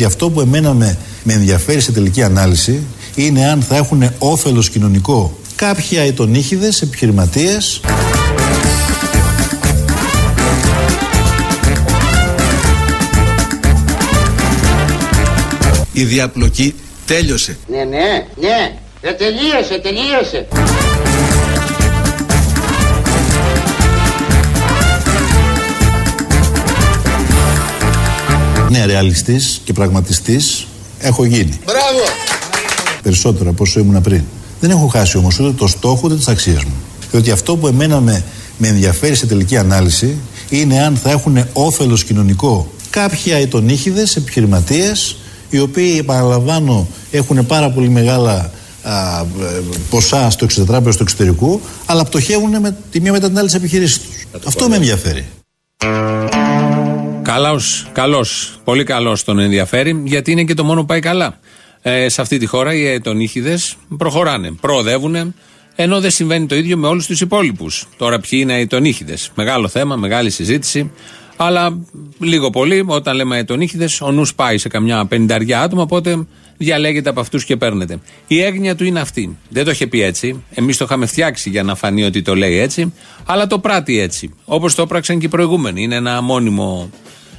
Διότι αυτό που εμένα με, με ενδιαφέρει σε τελική ανάλυση είναι αν θα έχουν όφελος κοινωνικό κάποιοι αιτονίχιδες επιχειρηματίες Η διαπλοκή τέλειωσε. Ναι, ναι, ναι. Ε, τελείωσε, τελείωσε. Ναι, ρεαλιστής και πραγματιστής έχω γίνει. Μπράβο! Περισσότερο από όσο ήμουν πριν. Δεν έχω χάσει όμως ούτε το στόχο ούτε τις αξίες μου. Διότι αυτό που εμένα με, με ενδιαφέρει σε τελική ανάλυση είναι αν θα έχουν όφελος κοινωνικό κάποιοι αετονίχιδες επιχειρηματίες οι οποίοι επαναλαμβάνω έχουν πάρα πολύ μεγάλα α, ποσά στο εξωτερικό στο εξωτερικού αλλά πτωχεύουν με τη μία μετά την άλλη τις επιχειρήσεις τους. Αυτό με ενδιαφέρει. Καλός, καλός, πολύ καλός τον ενδιαφέρει γιατί είναι και το μόνο που πάει καλά. Ε, σε αυτή τη χώρα οι αετονίχιδες προχωράνε, προοδεύουν ενώ δεν συμβαίνει το ίδιο με όλους τους υπόλοιπους. Τώρα ποιοι είναι αετονίχιδες. Μεγάλο θέμα, μεγάλη συζήτηση. Αλλά λίγο πολύ, όταν λέμε αετονίχιδε, ο νους πάει σε καμιά πενταριά άτομα, οπότε διαλέγεται από αυτούς και παίρνετε. Η έγνοια του είναι αυτή. Δεν το είχε πει έτσι. Εμείς το είχαμε φτιάξει για να φανεί ότι το λέει έτσι, αλλά το πράττει έτσι. Όπως το έπραξαν και οι προηγούμενοι. Είναι ένα μόνιμο,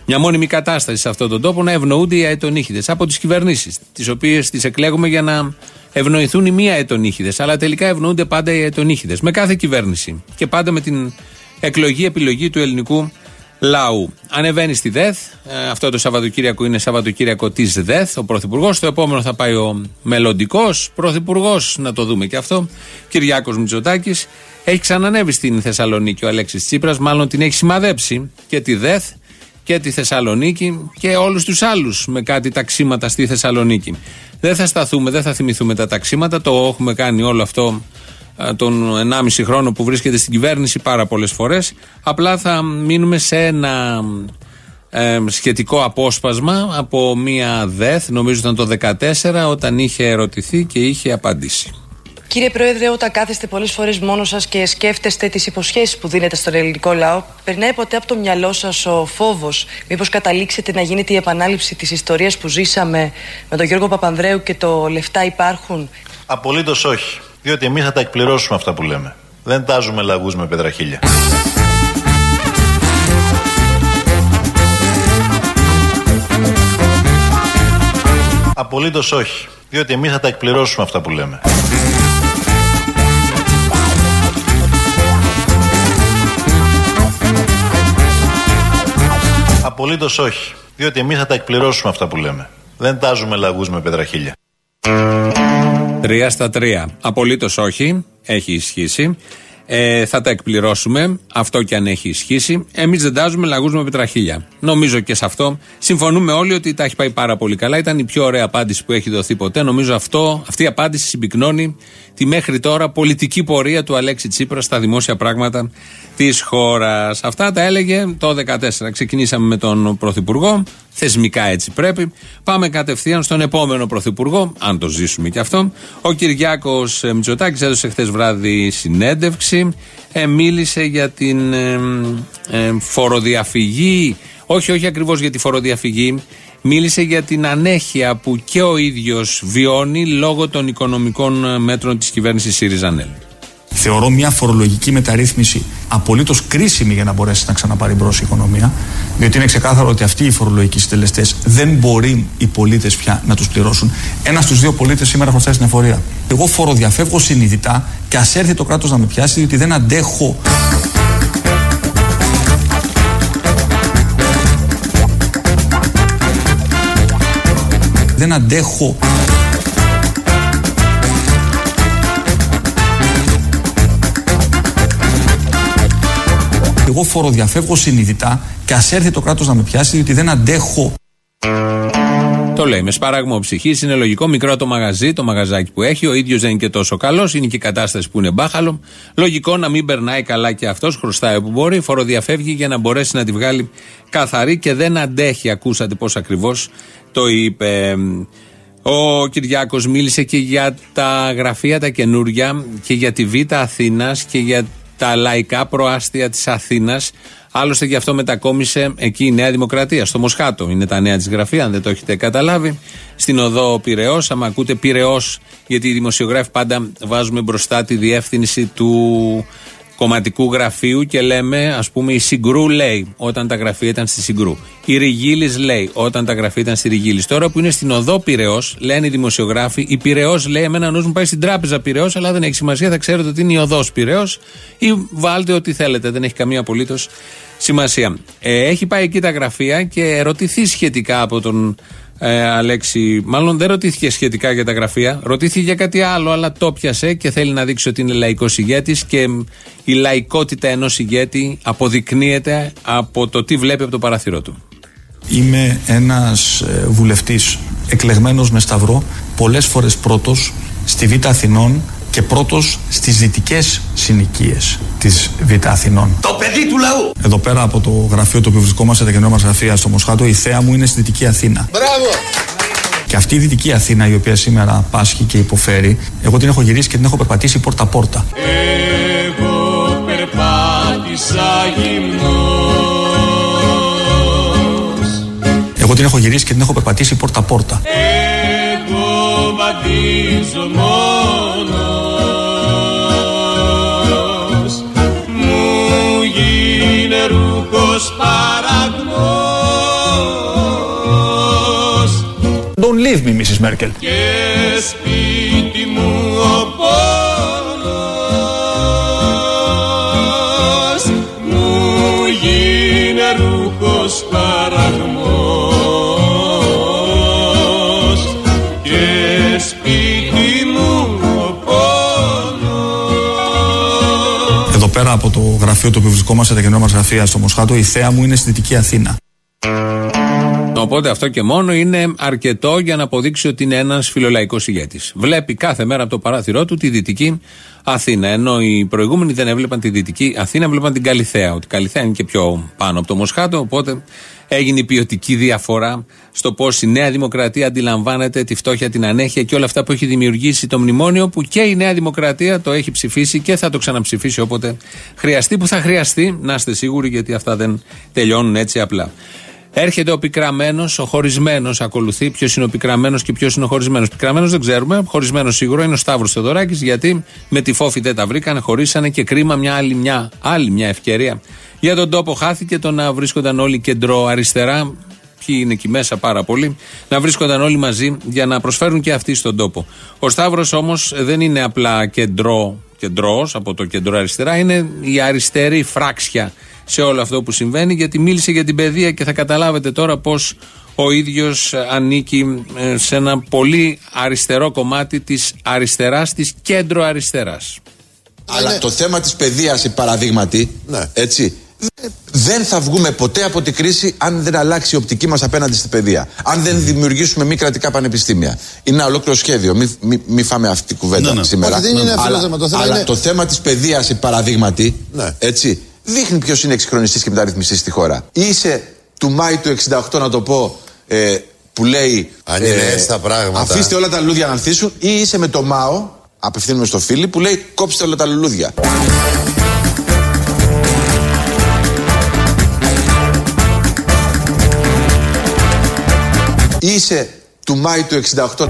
μια μόνιμη κατάσταση σε αυτόν τον τόπο να ευνοούνται οι αετονίχιδε από τις κυβερνήσεις, τις οποίες τις εκλέγουμε για να ευνοηθούν οι μία αετονίχιδε. Αλλά τελικά ευνοούνται πάντα οι αετονίχιδε. Με κάθε κυβέρνηση. Και πάντα με την εκλογή-επιλογή του ελληνικού λαού. Ανεβαίνει στη ΔΕΘ. Ε, αυτό το Σαββατοκύριακο είναι Σαββατοκύριακο της ΔΕΘ, ο Πρωθυπουργός. Το επόμενο θα πάει ο μελλοντικός Πρωθυπουργός, να το δούμε και αυτό. Κυριάκος Μητσοτάκης. Έχει ξανανέβει στην Θεσσαλονίκη ο Αλέξης Τσίπρας, μάλλον την έχει σημαδέψει και τη ΔΕΘ και τη Θεσσαλονίκη και όλους τους άλλους με κάτι ταξίματα στη Θεσσαλονίκη. Δεν θα σταθούμε, δεν θα θυμηθούμε τα ταξίματα, το έχουμε κάνει όλο αυτό ε, τον 1,5 χρόνο που βρίσκεται στην κυβέρνηση πάρα πολλές φορές. Απλά θα μείνουμε σε ένα ε, σχετικό απόσπασμα από μία ΔΕΘ, νομίζω ήταν το 2014, όταν είχε ερωτηθεί και είχε απαντήσει. Κύριε Πρόεδρε, όταν κάθεστε πολλές φορές μόνος σας και σκέφτεστε τις υποσχέσεις που δίνετε στον ελληνικό λαό, περνάει ποτέ από το μυαλό σας ο φόβος, μήπως καταλήξετε να γίνεται η επανάληψη της ιστορίας που ζήσαμε με τον Γιώργο Παπανδρέου και το λεφτά υπάρχουν. Απολύτως όχι. Διότι εμείς θα τα εκπληρώσουμε αυτά που λέμε. Δεν τάζουμε λαγούς με πετραχίλια. Απολύτως όχι. Διότι εμείς θα τα εκπληρώσουμε αυτά που λέμε. Απολύτως όχι. Διότι εμείς θα τα εκπληρώσουμε αυτά που λέμε. Δεν τάζουμε λαγούς με πετραχίλια. Τρία στα τρία. Απολύτως όχι. Έχει ισχύσει. Ε, θα τα εκπληρώσουμε. Αυτό και αν έχει ισχύσει. Εμείς δεν τάζουμε λαγούς με πετραχίλια. Νομίζω και σε αυτό συμφωνούμε όλοι ότι τα έχει πάει πάρα πολύ καλά. Ήταν η πιο ωραία απάντηση που έχει δοθεί ποτέ. Νομίζω αυτό, αυτή η απάντηση συμπυκνώνει τη μέχρι τώρα πολιτική πορεία του Αλέξη Τσίπρας στα δημόσια πράγματα της χώρας. Αυτά τα έλεγε το 2014. Ξεκινήσαμε με τον Πρωθυπουργό. Θεσμικά έτσι πρέπει. Πάμε κατευθείαν στον επόμενο Πρωθυπουργό, αν το ζήσουμε κι αυτό. Ο Κυριάκος Μητσοτάκης έδωσε χθες βράδυ συνέντευξη. Ε, μίλησε για την ε, ε, φοροδιαφυγή. Όχι, όχι ακριβώς για τη φοροδιαφυγή. Μίλησε για την ανέχεια που και ο ίδιος βιώνει λόγω των οικονομικών μέτρων της κυβέρνησης ΣΥΡΙΖΑ Θεωρώ μια φορολογική μεταρρύθμιση απολύτως κρίσιμη για να μπορέσει να ξαναπάρει μπρος η οικονομία, διότι είναι ξεκάθαρο ότι αυτοί οι φορολογικοί συντελεστές δεν μπορεί οι πολίτες πια να τους πληρώσουν. Ένα στους δύο πολίτες σήμερα χρωστάει στην εφορία. Εγώ φοροδιαφεύγω συνειδητά και ας έρθει το κράτος να με πιάσει, διότι δεν αντέχω. Δεν αντέχω Εγώ φοροδιαφεύγω συνειδητά και ας έρθει το κράτος να με πιάσει, διότι δεν αντέχω. Το λέει με σπαράγμο ψυχής. Είναι λογικό. Μικρό το μαγαζί, το μαγαζάκι που έχει. Ο ίδιος δεν είναι και τόσο καλός. Είναι και η κατάσταση που είναι μπάχαλο. Λογικό να μην περνάει καλά και αυτός. Χρωστάει όπου μπορεί. Φοροδιαφεύγει για να μπορέσει να τη βγάλει καθαρή και δεν αντέχει. Ακούσατε πώς ακριβώς το είπε. Ο Κυριάκος μίλησε και για τα γραφεία τα καινούρια και για τη Β' Αθήνας και για τα λαϊκά προάστια της Αθήνας. Άλλωστε γι' αυτό μετακόμισε εκεί η Νέα Δημοκρατία, στο Μοσχάτο. Είναι τα νέα της γραφεία, αν δεν το έχετε καταλάβει. Στην οδό Πυραιός, άμα ακούτε Πυραιός, γιατί οι δημοσιογράφοι πάντα βάζουμε μπροστά τη διεύθυνση του κομματικού γραφείου και λέμε, ας πούμε, η Συγκρού λέει όταν τα γραφεία ήταν στη Συγκρού. Η Ριγίλης λέει όταν τα γραφεία ήταν στη Ριγίλης. Τώρα που είναι στην οδό Πυραιό, λένε οι δημοσιογράφοι, η Πυραιό λέει, εμένα νους μου πάει στην τράπεζα Πυραιό, αλλά δεν έχει σημασία, θα ξέρετε ότι είναι η οδός Πυραιό ή βάλτε ό,τι θέλετε, δεν έχει καμία απολύτως σημασία. Ε, έχει πάει εκεί τα γραφεία και ρωτηθεί σχετικά από τον ε, Αλέξη, μάλλον δεν ρωτήθηκε σχετικά για τα γραφεία, ρωτήθηκε για κάτι άλλο, αλλά το πιασε και θέλει να δείξει ότι είναι λαϊκός ηγέτης και η λαϊκότητα ενός ηγέτη αποδεικνύεται από το τι βλέπει από το παράθυρό του. Είμαι ένας ε, βουλευτής εκλεγμένος με σταυρό, πολλές φορές πρώτος στη Β' Αθηνών και πρώτος στις δυτικές συνοικίες της Β' Αθηνών. Το παιδί του λαού! Εδώ πέρα από το γραφείο το οποίο βρισκόμαστε, τα καινούργια μας γραφεία στο Μοσχάτο, η θέα μου είναι στη Δυτική Αθήνα. Μπράβο! Και αυτή η Δυτική Αθήνα, η οποία σήμερα πάσχει και υποφέρει, εγώ την έχω γυρίσει και την έχω περπατήσει πόρτα-πόρτα. Εγώ περπάτησα γυμνός Εγώ την έχω γυρίσει και την έχω περπατήσει πόρτα-πόρτα. Εγώ βαδίζω ρούχος παραγνός Don't leave me, Mrs. Merkel. Και σπίτι μου ο πόνος Μου γίνε ρούχος πόνος Εδώ πέρα από το γραφείο το οποίο βρισκόμαστε, τα καινούργια μας γραφεία στο Μοσχάτο, η θέα μου είναι στη Δυτική Αθήνα. Οπότε αυτό και μόνο είναι αρκετό για να αποδείξει ότι είναι ένας φιλολαϊκός ηγέτης. Βλέπει κάθε μέρα από το παράθυρό του τη δυτική Αθήνα. Ενώ οι προηγούμενοι δεν έβλεπαν τη δυτική Αθήνα, έβλεπαν την Καλιθέα. Ότι η Καλιθέα είναι και πιο πάνω από το Μοσχάτο. Οπότε έγινε η ποιοτική διαφορά στο πώς η Νέα Δημοκρατία αντιλαμβάνεται τη φτώχεια, την ανέχεια και όλα αυτά που έχει δημιουργήσει το μνημόνιο, που και η Νέα Δημοκρατία το έχει ψηφίσει και θα το ξαναψηφίσει όποτε χρειαστεί, που θα χρειαστεί, να είστε σίγουροι, γιατί αυτά δεν τελειώνουν έτσι απλά. Έρχεται ο πικραμένος, ο χωρισμένος ακολουθεί. Ποιος είναι ο πικραμένος και ποιος είναι ο χωρισμένος. Πικραμένος δεν ξέρουμε. Χωρισμένος σίγουρα είναι ο Σταύρος Θεοδωράκης, γιατί με τη φόφη δεν τα βρήκαν, χωρίσανε και κρίμα μια άλλη μια, άλλη μια ευκαιρία. Για τον τόπο χάθηκε το να βρίσκονταν όλοι κεντρό αριστερά. Ποιοι είναι εκεί μέσα πάρα πολλοί, να βρίσκονταν όλοι μαζί για να προσφέρουν και αυτοί στον τόπο. Ο Σταύρος όμως δεν είναι απλά κεντρό, κεντρός από το κεντρό αριστερά, είναι η αριστερή φράξια σε όλο αυτό που συμβαίνει, γιατί μίλησε για την παιδεία και θα καταλάβετε τώρα πώς ο ίδιος ανήκει ε, σε ένα πολύ αριστερό κομμάτι της αριστεράς, της κέντρο αριστερά. Αλλά το θέμα της παιδείας, η παραδείγματι, Ναι. έτσι, δεν θα βγούμε ποτέ από την κρίση αν δεν αλλάξει η οπτική μας απέναντι στην παιδεία. Αν δεν δημιουργήσουμε μη κρατικά πανεπιστήμια. Είναι ένα ολόκληρο σχέδιο. Μην μη, μη φάμε αυτή την κουβέντα Ναι, ναι. σήμερα. Όχι, δεν είναι αυτό το αλλά, θέμα. Το θέμα αλλά είναι- το θέμα της παιδείας, η παραδείγματι, Ναι. έτσι, δείχνει ποιος είναι εξυγχρονιστής και μεταρρυθμιστής στη χώρα. Ή είσαι του Μάη του 68, να το πω, ε, που λέει. ε, Αν είναι έτσι τα πράγματα. Αφήστε όλα τα λουλούδια να ανθίσουν, ή είσαι με το Μάο, απευθύνουμε στο φίλι, που λέει κόψτε όλα τα λουλούδια. Ή είσαι του Μάη του 68.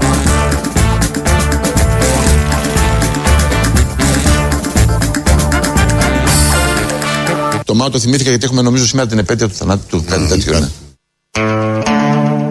Το Μάο το θυμήθηκα γιατί έχουμε νομίζω σήμερα την επέτειο του θανάτου του. Κάτι τέτοιο είναι.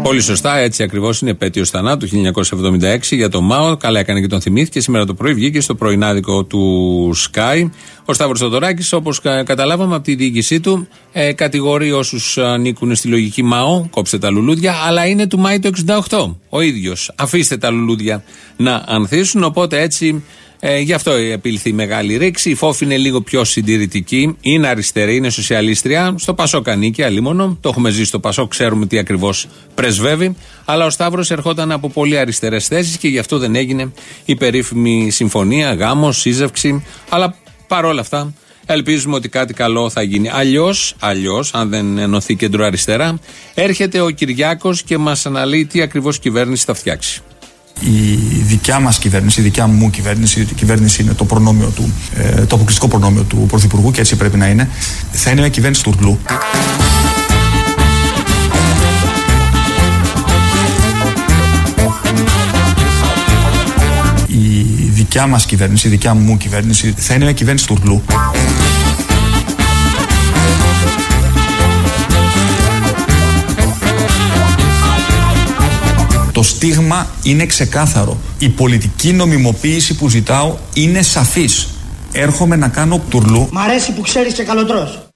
Πολύ σωστά, έτσι ακριβώς είναι επέτειος θανάτου 1976 για το ΜΑΟ. Καλά έκανε και τον θυμήθηκε. Σήμερα το πρωί βγήκε στο πρωινάδικο του Sky. Ο Σταύρος Θοδωράκη, όπως καταλάβαμε από τη διοίκησή του, ε, κατηγορεί όσους ανήκουν στη λογική ΜΑΟ, κόψτε τα λουλούδια, αλλά είναι του Μάη του 68. Ο ίδιος. Αφήστε τα λουλούδια να ανθίσουν. Οπότε έτσι ε, γι' αυτό επήλθε η μεγάλη ρήξη. Η Φόφη είναι λίγο πιο συντηρητική. Είναι αριστερή, είναι σοσιαλίστρια. Στο Πασόκ ανήκει, αλίμονο. Το έχουμε ζήσει στο Πασόκ, ξέρουμε τι ακριβώς πρεσβεύει. Αλλά ο Σταύρος ερχόταν από πολύ αριστερές θέσεις και γι' αυτό δεν έγινε η περίφημη συμφωνία, γάμος, σύζευξη. Αλλά παρόλα αυτά ελπίζουμε ότι κάτι καλό θα γίνει. Αλλιώς, αλλιώς, αν δεν ενωθεί κέντρο-αριστερά, έρχεται ο Κυριάκος και μας αναλύει τι ακριβώς κυβέρνηση θα φτιάξει. Η δικιά μας κυβέρνηση, η δικιά μου κυβέρνηση, διότι η κυβέρνηση είναι το, προνόμιο του, ε, το αποκλειστικό προνόμιο του Πρωθυπουργού και έτσι πρέπει να είναι, θα είναι μια κυβέρνηση τουρλού. Η δικιά μας κυβέρνηση, η δικιά μου κυβέρνηση θα είναι μια κυβέρνηση τουρλού. Το στίγμα είναι ξεκάθαρο. Η πολιτική νομιμοποίηση που ζητάω είναι σαφής. Έρχομαι να κάνω τουρλού. Μ' αρέσει που ξέρεις και καλοτρός.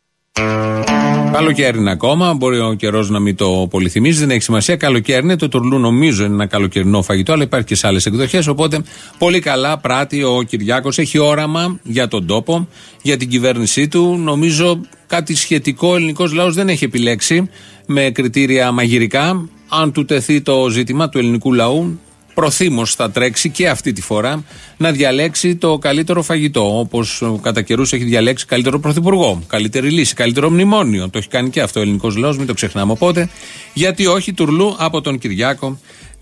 Καλοκαίρι είναι ακόμα. Μπορεί ο καιρός να μην το πολυθυμίζει, δεν έχει σημασία. Καλοκαίρι είναι. Το τουρλού νομίζω είναι ένα καλοκαιρινό φαγητό, αλλά υπάρχει και σε άλλες εκδοχές. Οπότε πολύ καλά πράττει ο Κυριάκος. Έχει όραμα για τον τόπο, για την κυβέρνησή του. Νομίζω κάτι σχετικό ο ελληνικός λαός δεν έχει επιλέξει με κριτήρια μαγειρικά. Αν του τεθεί το ζήτημα του ελληνικού λαού, προθύμως θα τρέξει και αυτή τη φορά να διαλέξει το καλύτερο φαγητό. Όπως κατά καιρούς έχει διαλέξει καλύτερο πρωθυπουργό, καλύτερη λύση, καλύτερο μνημόνιο. Το έχει κάνει και αυτό ο ελληνικός λαός, μην το ξεχνάμε. Οπότε, γιατί όχι τουρλού από τον Κυριάκο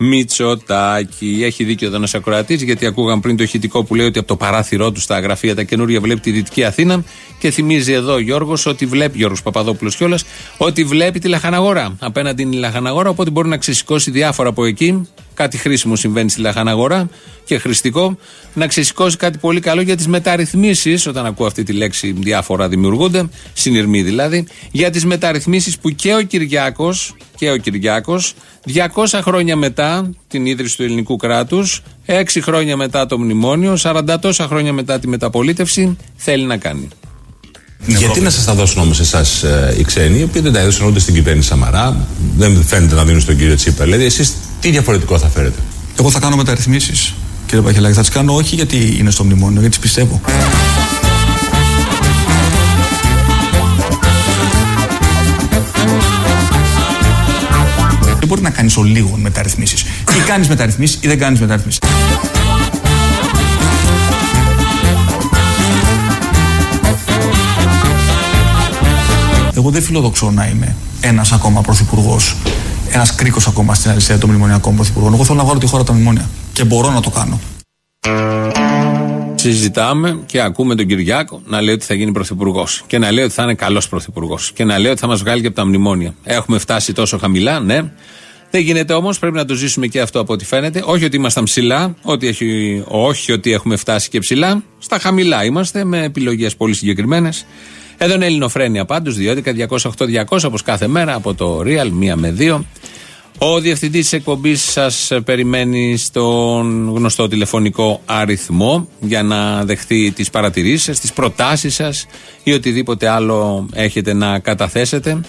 Μητσοτάκη. Έχει δίκιο εδώ ένας ακροατής, γιατί ακούγαν πριν το ηχητικό που λέει ότι από το παράθυρό του στα γραφεία τα καινούρια βλέπει τη Δυτική Αθήνα και θυμίζει εδώ ο Γιώργος ότι βλέπει, Γιώργος Παπαδόπουλος κιόλας, ότι βλέπει τη λαχαναγορά. Απέναντι είναι η λαχαναγορά, οπότε μπορεί να ξεσηκώσει διάφορα από εκεί. Κάτι χρήσιμο συμβαίνει στη λαχαναγορά και χρηστικό. Να ξεσηκώσει κάτι πολύ καλό για τις μεταρρυθμίσεις, όταν ακούω αυτή τη λέξη διάφορα δημιουργούνται, συνειρμοί δηλαδή, για τις μεταρρυθμίσεις που και ο Κυριάκος και ο Κυριάκος 200 χρόνια μετά την ίδρυση του ελληνικού κράτους 6 χρόνια μετά το μνημόνιο 40 τόσα χρόνια μετά τη μεταπολίτευση θέλει να κάνει γιατί να σας τα δώσουν όμως εσάς ε, οι ξένοι, οι οποίοι δεν τα έδωσαν ούτε στην κυβέρνηση Σαμαρά, δεν φαίνεται να δίνουν στον κύριο Τσίπρα. Δηλαδή, εσείς τι διαφορετικό θα φέρετε; Εγώ θα κάνω μεταρρυθμίσεις, κύριε Παχελάκη. Θα τις κάνω όχι γιατί είναι στο μνημόνιο, γιατί τις πιστεύω. Δεν μπορεί να κάνεις ο λίγο μεταρρυθμίσεις. Ή κάνεις μεταρρυθμίσεις ή δεν κάνεις μεταρρυθμίσεις. Εγώ δεν φιλοδοξώ να είμαι ένας ακόμα πρωθυπουργός, ένας κρίκος ακόμα στην αριστερά των μνημονιακών πρωθυπουργών. Εγώ θέλω να βάλω τη χώρα τα μνημόνια. Και μπορώ να το κάνω. Συζητάμε και ακούμε τον Κυριάκο να λέει ότι θα γίνει πρωθυπουργός. Και να λέει ότι θα είναι καλός πρωθυπουργός. Και να λέει ότι θα μας βγάλει και από τα μνημόνια. Έχουμε φτάσει τόσο χαμηλά, ναι. Δεν γίνεται όμως, πρέπει να το ζήσουμε και αυτό από ό,τι φαίνεται. Όχι ότι ήμασταν ψηλά, ότι έχει, όχι ότι έχουμε φτάσει και ψηλά. Στα χαμηλά είμαστε, με επιλογές πολύ συγκεκριμένες. Εδώ είναι Ελληνοφρένια πάντως, 2.11.208.200 όπως κάθε μέρα από το Real, 1 με 2. Ο διευθυντής της εκπομπής σας περιμένει στον γνωστό τηλεφωνικό αριθμό για να δεχθεί τις παρατηρήσεις σας, τις προτάσεις σας ή οτιδήποτε άλλο έχετε να καταθέσετε.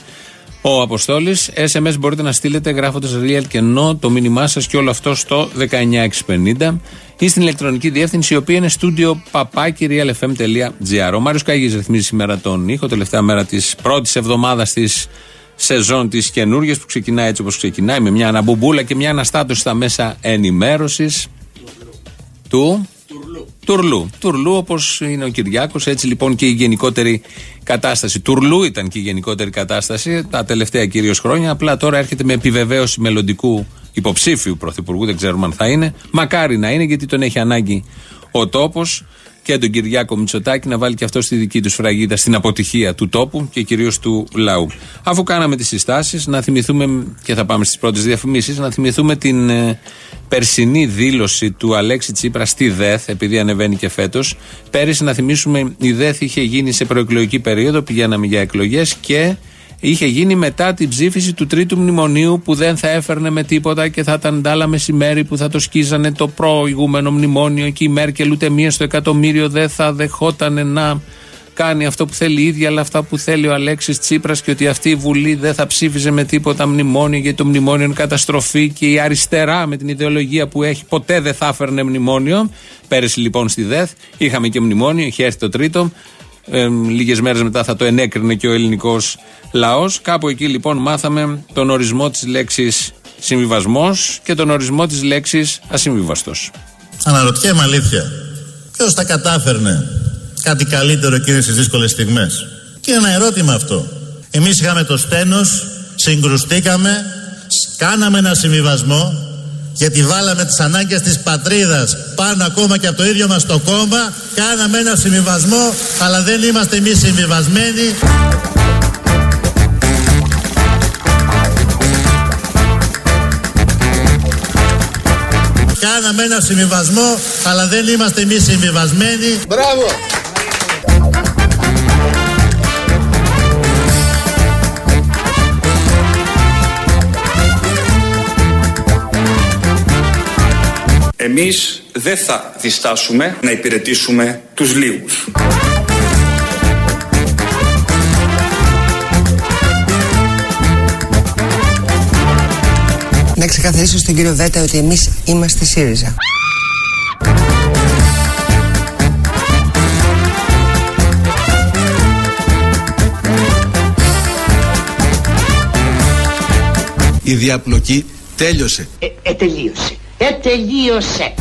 Ο Αποστόλης, SMS μπορείτε να στείλετε γράφοντας real και no το μήνυμά σας και όλο αυτό στο 19650 ή στην ηλεκτρονική διεύθυνση η οποία είναι studio papakirialfm.gr. Ο Μάριος Καγής ρυθμίζει σήμερα τον ήχο, τελευταία μέρα της πρώτης εβδομάδας της σεζόν της καινούργιας που ξεκινάει έτσι όπως ξεκινάει, με μια αναμπουμπούλα και μια αναστάτωση στα μέσα ενημέρωσης του. Τουρλού. Τουρλού, όπως είναι ο Κυριάκος, έτσι λοιπόν και η γενικότερη κατάσταση. Τουρλού ήταν και η γενικότερη κατάσταση τα τελευταία κυρίως χρόνια. Απλά τώρα έρχεται με επιβεβαίωση μελλοντικού υποψήφιου πρωθυπουργού, δεν ξέρουμε αν θα είναι. Μακάρι να είναι, γιατί τον έχει ανάγκη ο τόπος και τον Κυριάκο Μητσοτάκη να βάλει και αυτό στη δική τους σφραγίδα στην αποτυχία του τόπου και κυρίως του λαού. Αφού κάναμε τις συστάσεις, να θυμηθούμε, και θα πάμε στις πρώτες διαφημίσεις, να θυμηθούμε την ε, περσινή δήλωση του Αλέξη Τσίπρα στη ΔΕΘ, επειδή ανεβαίνει και φέτος. Πέρυσι, να θυμίσουμε, η ΔΕΘ είχε γίνει σε προεκλογική περίοδο, πηγαίναμε για εκλογές και είχε γίνει μετά την ψήφιση του τρίτου μνημονίου που δεν θα έφερνε με τίποτα και θα ήταν τα άλλα μεσημέρι που θα το σκίζανε το προηγούμενο μνημόνιο και η Μέρκελ ούτε μία στο εκατομμύριο δεν θα δεχόταν να κάνει αυτό που θέλει η ίδια, αλλά αυτά που θέλει ο Αλέξης Τσίπρας και ότι αυτή η Βουλή δεν θα ψήφιζε με τίποτα μνημόνιο, γιατί το μνημόνιο είναι καταστροφή και η αριστερά με την ιδεολογία που έχει ποτέ δεν θα έφερνε μνημόνιο. Πέρυσι λοιπόν στη ΔΕΘ είχαμε και μνημόνιο, είχε έρθει το τρίτο. Ε, Λίγες μέρες μετά θα το ενέκρινε και ο ελληνικός λαός. Κάπου εκεί λοιπόν μάθαμε τον ορισμό της λέξης συμβιβασμός και τον ορισμό της λέξης ασυμβίβαστος. Αναρωτιέμαι αλήθεια. Ποιος θα κατάφερνε κάτι καλύτερο εκείνες τις δύσκολες στιγμές; Και ένα ερώτημα αυτό. Εμείς είχαμε το στένος, συγκρουστήκαμε, κάναμε ένα συμβιβασμό γιατί βάλαμε τις ανάγκες της πατρίδας πάνω ακόμα και από το ίδιο μας το κόμμα κάναμε ένα συμβιβασμό αλλά δεν είμαστε εμείς συμβιβασμένοι Κάναμε ένα συμβιβασμό αλλά δεν είμαστε εμείς συμβιβασμένοι Μπράβο! Εμείς δεν θα διστάσουμε να υπηρετήσουμε τους λίγους. Να ξεκαθαρίσω στον κύριο Βέτα ότι εμείς είμαστε ΣΥΡΙΖΑ. Η διαπλοκή τέλειωσε. Ε, ε, τελείωσε. Ε, τελείωσε.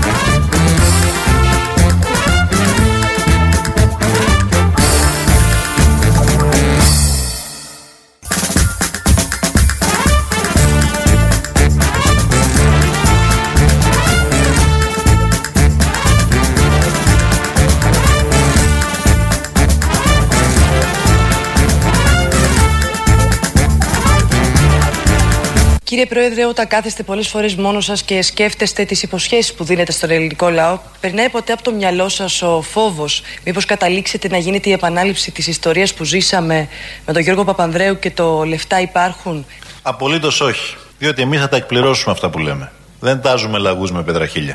Κύριε Πρόεδρε, όταν κάθεστε πολλές φορές μόνος σας και σκέφτεστε τις υποσχέσεις που δίνετε στον ελληνικό λαό, περνάει ποτέ από το μυαλό σας ο φόβος; Μήπως καταλήξετε να γίνεται η επανάληψη της ιστορίας που ζήσαμε με τον Γιώργο Παπανδρέου και το λεφτά υπάρχουν. Απολύτως όχι. Διότι εμείς θα τα εκπληρώσουμε αυτά που λέμε. Δεν τάζουμε λαγούς με πετραχίλια.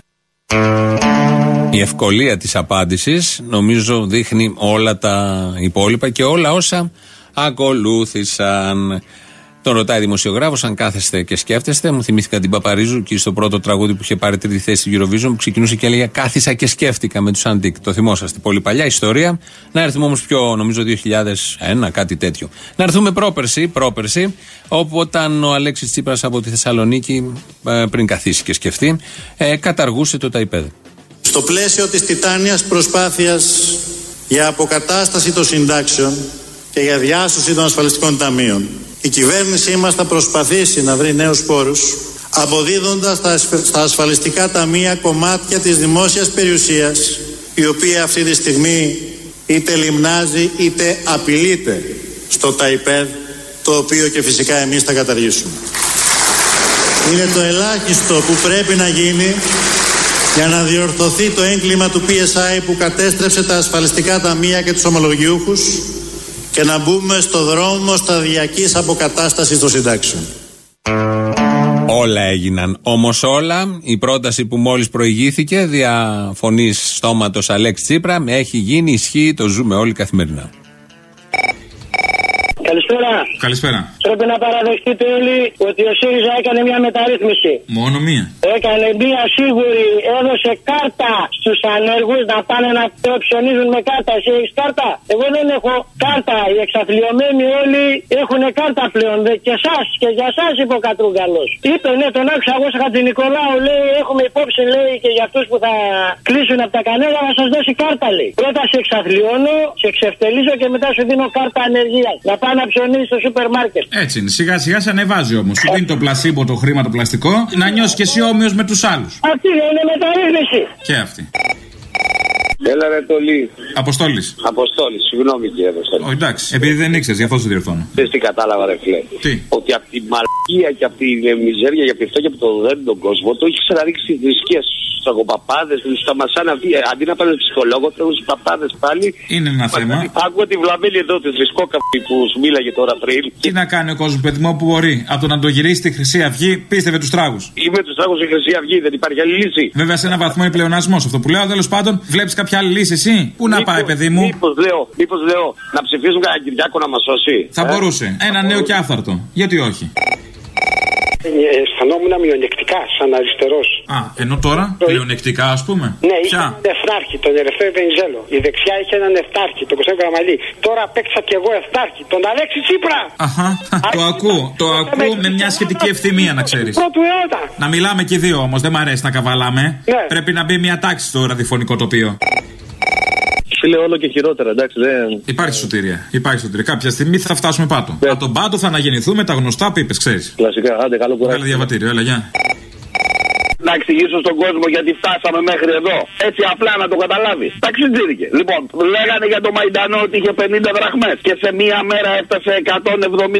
Η ευκολία της απάντησης νομίζω δείχνει όλα τα υπόλοιπα και όλα όσα ακολούθησαν. Τον ρωτάει δημοσιογράφος, αν κάθεστε και σκέφτεστε. Μου θυμήθηκα την Παπαρίζου και στο πρώτο τραγούδι που είχε πάρει τρίτη θέση στην Eurovision που ξεκινούσε και έλεγε Κάθισα και σκέφτηκα με τους Αντίκ. Το θυμόσαστε. Πολύ παλιά ιστορία. Να έρθουμε όμως πιο, νομίζω 2001, κάτι τέτοιο. Να έρθουμε πρόπερση, πρόπερση όπου όταν ο Αλέξης Τσίπρας από τη Θεσσαλονίκη, ε, πριν καθίσει και σκεφτεί, ε, καταργούσε το ΤΑΙΠΕΔ. Στο πλαίσιο της τιτάνιας προσπάθειας για αποκατάσταση των συντάξεων και για διάσωση των ασφαλιστικών ταμείων, η κυβέρνησή μας θα προσπαθήσει να βρει νέους πόρους αποδίδοντας στα ασφ- στα ασφαλιστικά ταμεία κομμάτια της δημόσιας περιουσίας η οποία αυτή τη στιγμή είτε λιμνάζει είτε απειλείται στο ΤΑΙΠΕΔ το οποίο και φυσικά εμείς θα καταργήσουμε. Είναι το ελάχιστο που πρέπει να γίνει για να διορθωθεί το έγκλημα του PSI που κατέστρεψε τα ασφαλιστικά ταμεία και τους ομολογιούχους και να μπούμε στο δρόμο σταδιακής αποκατάστασης των συντάξεων. Όλα έγιναν. Όμως όλα, η πρόταση που μόλις προηγήθηκε, δια φωνής στόματος Αλέξη Τσίπρα, έχει γίνει, ισχύει, το ζούμε όλοι καθημερινά. Καλησπέρα. Καλησπέρα. Πρέπει να παραδεχτείτε όλοι ότι ο ΣΥΡΙΖΑ έκανε μια μεταρρύθμιση. Μόνο μία. Έκανε μια σίγουρη, έδωσε κάρτα στους ανέργους να πάνε να ψωνίζουν με κάρτα. Εσύ έχεις κάρτα; Εγώ δεν έχω κάρτα. Οι εξαθλειωμένοι όλοι έχουν κάρτα πλέον. Δε και εσά και για εσά είπε ο Κατρούγκαλος. Είπε, ναι, τον άκουσα εγώ σε Χατζη Νικολάου, λέει, έχουμε υπόψη, λέει, και για αυτούς που θα κλείσουν από τα κανέλα να σας δώσει κάρτα, λέει. Πρώτα σε εξαθλειώνω, σε εξευτελίζω και μετά σου δίνω κάρτα ανεργίας. Να πάει να ψωνίσει στο σούπερ μάρκετ. Έτσι είναι. Σιγά σιγά σε ανεβάζει όμως. Σου δίνει το πλασίμπο το χρήμα το πλαστικό να νιώσεις και εσύ όμοιος με τους άλλους. Αυτή δεν είναι μεταρρύθμιση. Και αυτή. Έλα ρε Τολί. Αποστόλης. Αποστόλης, συγγνώμη κύριε Αποστόλη. Όχι εντάξει. Επειδή δεν ήξερες, γι' αυτό σε διορθώνω. Θες τι κατάλαβα ρε φίλε. Τι; Ότι από τη μαλακία και από τη μιζέρια και από τη φτώχεια που το δένει τον κόσμο το έχεις ξαναδείξει τη θρησκεία στους αγοπαπάδε, στους ταμασάνα αυτοί. Αντί να πάνε ψυχολόγο, θέλουν στους παπάδες πάλι. Είναι ένα θέμα. Άκουγα τη βλαμμένη εδώ τη θρησκόκαπη που σου μίλαγε τώρα πριν. Τι να κάνει ο κόσμος, παιδί μου, που μπορεί. Από το να το γυρίσει στη Χρυσή Αυγή, πίστευε τους τράγους. Είμαι τους τράγους στη Χρυσή Αυγή, δεν υπάρχει άλλη λύση. Βέβαια σε ένα βαθμό είναι πλεονασμό αυτό που λέω. Τέλος πάντων, βλέπεις κάποια άλλη λύση εσύ; Πού να πάει, παιδί μου; Μήπως λέω, μήπως λέω να ψηφίσουν κανένα Κυριάκο να μας σώσει. Θα Ε; μπορούσε. Ένα νέο και άφθαρτο. Γιατί όχι; Ε, αισθανόμουν μειονεκτικά σαν αριστερός. Α, ενώ τώρα πλεονεκτικά ας πούμε; Ναι, είχε Ποια. έναν εφτάρχη, τον Ελευθέρω Βενιζέλο. Η δεξιά είχε έναν εφτάρχη, τον Κωνσταντίνο Καραμαλή. Τώρα παίξα κι εγώ εφτάρχη, τον Αλέξη Τσίπρα. Αχα, το ακούω. Το ακούω με μια σχετική ευθυμία να ξέρεις. Πρώτου αιώνα. Να μιλάμε και οι δύο όμως, δεν μ' αρέσει να καβαλάμε. Ναι. Πρέπει να μπει μια τάξη στο ραδιοφωνικό τοπίο. Φίλε, όλο και χειρότερα, εντάξει, δεν. Υπάρχει σωτηρία. Υπάρχει σωτηρία. Κάποια στιγμή θα φτάσουμε πάτο. Από τον πάτο θα αναγεννηθούμε τα γνωστά που είπες, ξέρεις. Κλασικά, άντε, καλό κουράγιο. Βγάλε διαβατήριο, έλα, γεια. Να εξηγήσω στον κόσμο γιατί φτάσαμε μέχρι εδώ. Έτσι απλά να το καταλάβεις. Ταξιτζίδικε. Λοιπόν, λέγανε για το Μαϊντανό ότι είχε 50 δραχμές και σε μία μέρα έφτασε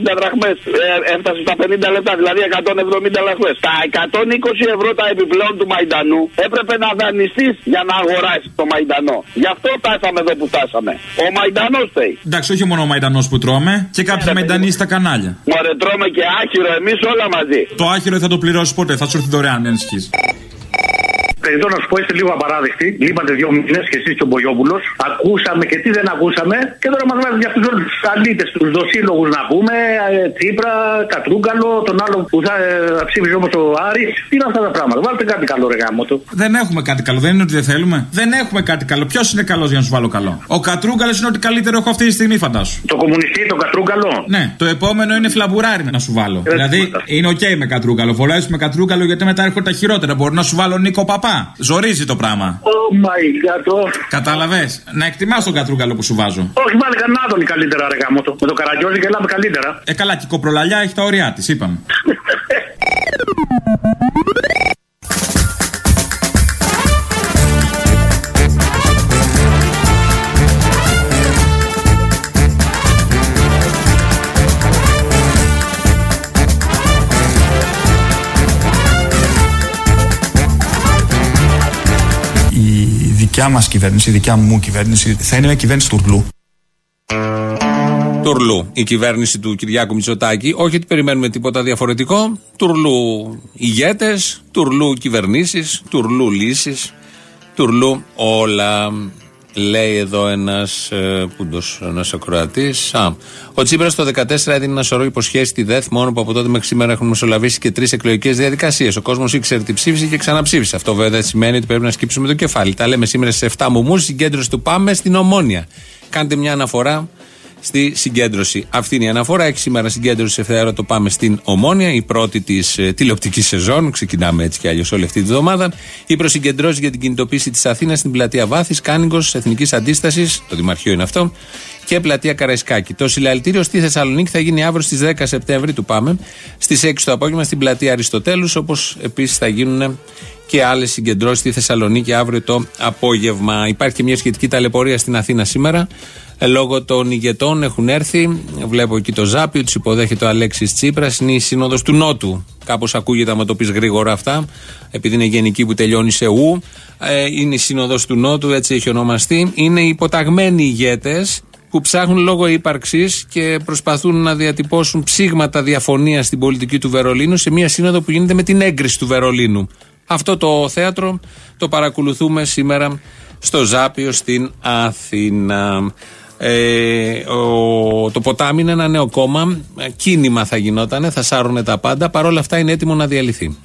170 δραχμές. Ε, έφτασε στα 50 λεπτά, δηλαδή 170 δραχμές. Τα 120 ευρώ τα επιπλέον του Μαϊντανού έπρεπε να δανειστείς για να αγοράσεις το Μαϊντανό. Γι' αυτό φτάσαμε εδώ που φτάσαμε. Ο Μαϊντανός θέλει. Εντάξει, όχι μόνο ο Μαϊντανός που τρώμε και κάποιοι Μαϊντανοί στα κανάλια. Μωρέ, τρώμε και άχυρο εμείς όλα μαζί. Το άχυρο δεν θα το πληρώσεις ποτέ, θα σου έρθει δωρεάν, δεν ισχύει. Περιττό να σου πω, είστε λίγο απαράδεκτοι. Λείπατε δύο μήνες και εσείς και ο Μπογιόπουλος. Ακούσαμε και τι δεν ακούσαμε. Και τώρα μας βάζετε για αυτούς τους αλήτες, τους δοσίλογους να πούμε. ε, Τσίπρα, Κατρούγκαλο, τον άλλο που θα ε, ψήφιζε όμως ο Άρης. Τι είναι αυτά τα πράγματα. Βάλτε κάτι καλό, ρε γαμώτο. Δεν έχουμε κάτι καλό, δεν είναι ότι δεν θέλουμε. Δεν έχουμε κάτι καλό. Ποιος είναι καλός για να σου βάλω καλό; Ο Κατρούγκαλος είναι ότι καλύτερο έχω αυτή τη στιγμή, φαντάσου. Το κομμουνιστή, το Κατρούγκαλο; Ναι, το επόμενο είναι Φλαμπουράρη να σου βάλω. Ε, δηλαδή τίποτα. είναι οκ με Κατρούγκαλο. Φοράει με Κατρούγκαλο γιατί μετά έρχονται τα χειρότερα. Μπορεί να σου βάλω Νίκο Παπά. Ζορίζει το πράγμα. Oh my god. oh. Κατάλαβες; Να εκτιμάς τον Κατρούγκαλο που σου βάζω. Όχι, βάλε κανένα τον καλύτερα, ρε γάμο του. Με το καραγκιόζι γελάμε καλύτερα. Ε, καλά, και η κοπρολαλιά έχει τα ωριά της, είπαμε. δικιά μας κυβέρνηση, η δικιά μου κυβέρνηση, θα είναι μια κυβέρνηση τουρλού. Τουρλού. Η κυβέρνηση του Κυριάκου Μητσοτάκη. Όχι ότι περιμένουμε τίποτα διαφορετικό. Τουρλού ηγέτες, τουρλού κυβερνήσεις, τουρλού λύσεις, τουρλού όλα. Λέει εδώ ένας ε, πούντος, ένας ακροατής. Α, ο Τσίπρας το 2014 έδινε ένα σωρό υποσχέσεις στη ΔΕΘ, μόνο που από τότε μέχρι σήμερα έχουν μεσολαβήσει και τρεις εκλογικές διαδικασίες. Ο κόσμος ήξερε τι ψήφισε και ξαναψήφισε. Αυτό βέβαια δεν σημαίνει ότι πρέπει να σκύψουμε το κεφάλι. Τα λέμε σήμερα σε 7 μουμού, συγκέντρωση του Πάμε στην Ομόνια. Κάντε μια αναφορά στη συγκέντρωση. Αυτή είναι η αναφορά. Έχει σήμερα συγκέντρωση σε ευθέρα το Πάμε στην Ομόνια, η πρώτη της ε, τηλεοπτικής σεζόν. Ξεκινάμε έτσι κι αλλιώς όλη αυτή τη βδομάδα. Η προσυγκεντρώση για την κινητοποίηση της Αθήνας στην πλατεία Βάθης, Κάνικο, Εθνικής Αντίστασης, το Δημαρχείο είναι αυτό, και πλατεία Καραϊσκάκη. Το συλλαλητήριο στη Θεσσαλονίκη θα γίνει αύριο στις 10 Σεπτέμβρη του Πάμε, στις 6 το απόγευμα στην πλατεία Αριστοτέλους, όπως επίσης θα γίνουν και άλλες συγκεντρώσεις στη Θεσσαλονίκη αύριο το απόγευμα. Υπάρχει και μια σχετική ταλαιπωρία στην Αθήνα σήμερα. Ε, Λόγω των ηγετών έχουν έρθει. Βλέπω εκεί το Ζάπιο, τους υποδέχεται ο Αλέξης Τσίπρας. Είναι η σύνοδος του Νότου. Κάπως ακούγεται, άμα το πεις γρήγορα αυτά, επειδή είναι γενική που τελειώνει σε ου. Ε, είναι η σύνοδος του Νότου, έτσι έχει ονομαστεί. Είναι οι υποταγμένοι ηγέτες που ψάχνουν λόγω ύπαρξης και προσπαθούν να διατυπώσουν ψήγματα διαφωνίας στην πολιτική του Βερολίνου σε μια σύνοδο που γίνεται με την έγκριση του Βερολίνου. Αυτό το θέατρο το παρακολουθούμε σήμερα στο Ζάπιο στην Αθήνα. Ε, ο, το ποτάμι είναι ένα νέο κόμμα. Ε, Κίνημα θα γινόταν, θα σάρουν τα πάντα. Παρ' όλα αυτά είναι έτοιμο να διαλυθεί.